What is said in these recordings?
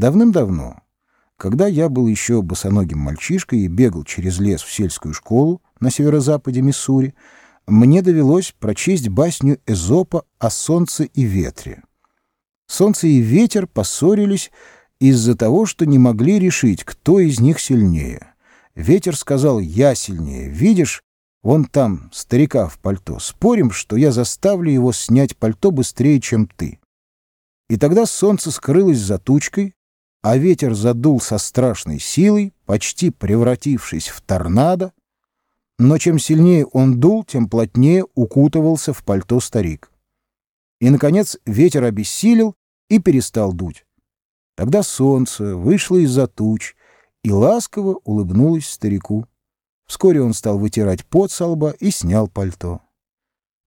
Давным-давно, когда я был еще босоногим мальчишкой и бегал через лес в сельскую школу на северо-западе Миссури, мне довелось прочесть басню Эзопа о солнце и ветре. Солнце и ветер поссорились из-за того, что не могли решить, кто из них сильнее. Ветер сказал «я сильнее». Видишь, вон там старика в пальто. Спорим, что я заставлю его снять пальто быстрее, чем ты. И тогда солнце скрылось за тучкой, а ветер задул со страшной силой, почти превратившись в торнадо, но чем сильнее он дул, тем плотнее укутывался в пальто старик. И, наконец, ветер обессилел и перестал дуть. Тогда солнце вышло из-за туч и ласково улыбнулось старику. Вскоре он стал вытирать пот со лба и снял пальто.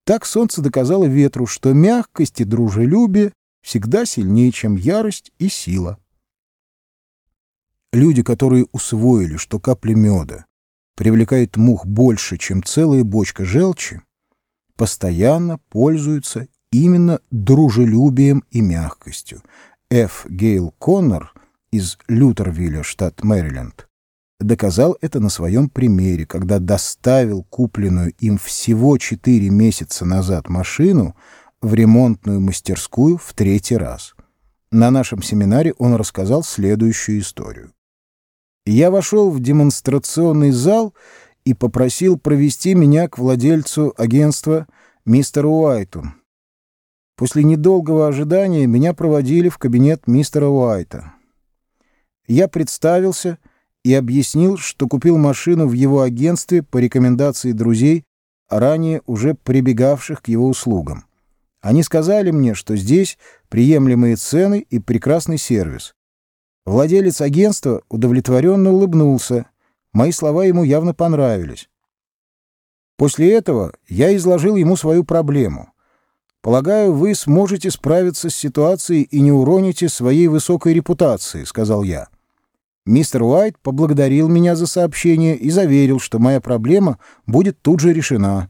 Так солнце доказало ветру, что мягкость и дружелюбие всегда сильнее, чем ярость и сила. Люди, которые усвоили, что капля меда привлекает мух больше, чем целая бочка желчи, постоянно пользуются именно дружелюбием и мягкостью. Ф. Гейл Коннор из Лютервилля, штат Мэриленд, доказал это на своем примере, когда доставил купленную им всего четыре месяца назад машину в ремонтную мастерскую в третий раз. На нашем семинаре он рассказал следующую историю. Я вошел в демонстрационный зал и попросил провести меня к владельцу агентства мистеру Уайту. После недолгого ожидания меня проводили в кабинет мистера Уайта. Я представился и объяснил, что купил машину в его агентстве по рекомендации друзей, ранее уже прибегавших к его услугам. Они сказали мне, что здесь приемлемые цены и прекрасный сервис. Владелец агентства удовлетворенно улыбнулся. Мои слова ему явно понравились. После этого я изложил ему свою проблему. «Полагаю, вы сможете справиться с ситуацией и не уроните своей высокой репутации», — сказал я. Мистер Уайт поблагодарил меня за сообщение и заверил, что моя проблема будет тут же решена.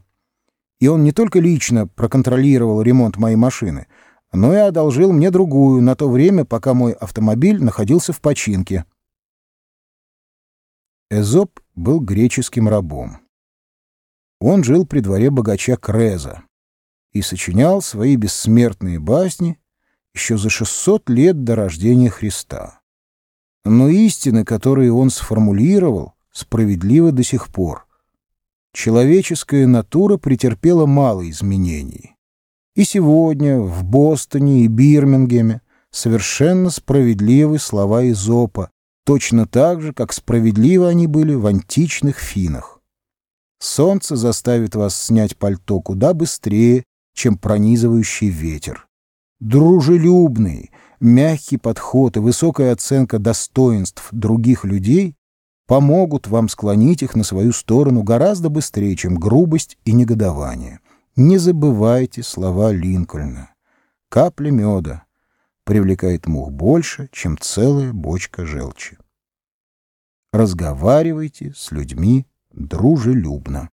И он не только лично проконтролировал ремонт моей машины — но и одолжил мне другую на то время, пока мой автомобиль находился в починке. Эзоп был греческим рабом. Он жил при дворе богача Креза и сочинял свои бессмертные басни еще за 600 лет до рождения Христа. Но истины, которые он сформулировал, справедливы до сих пор. Человеческая натура претерпела мало изменений. И сегодня в Бостоне и Бирмингеме совершенно справедливы слова Изопа, точно так же, как справедливы они были в античных финах. Солнце заставит вас снять пальто куда быстрее, чем пронизывающий ветер. Дружелюбный, мягкий подход и высокая оценка достоинств других людей помогут вам склонить их на свою сторону гораздо быстрее, чем грубость и негодование. Не забывайте слова Линкольна. Капля меда привлекает мух больше, чем целая бочка желчи. Разговаривайте с людьми дружелюбно.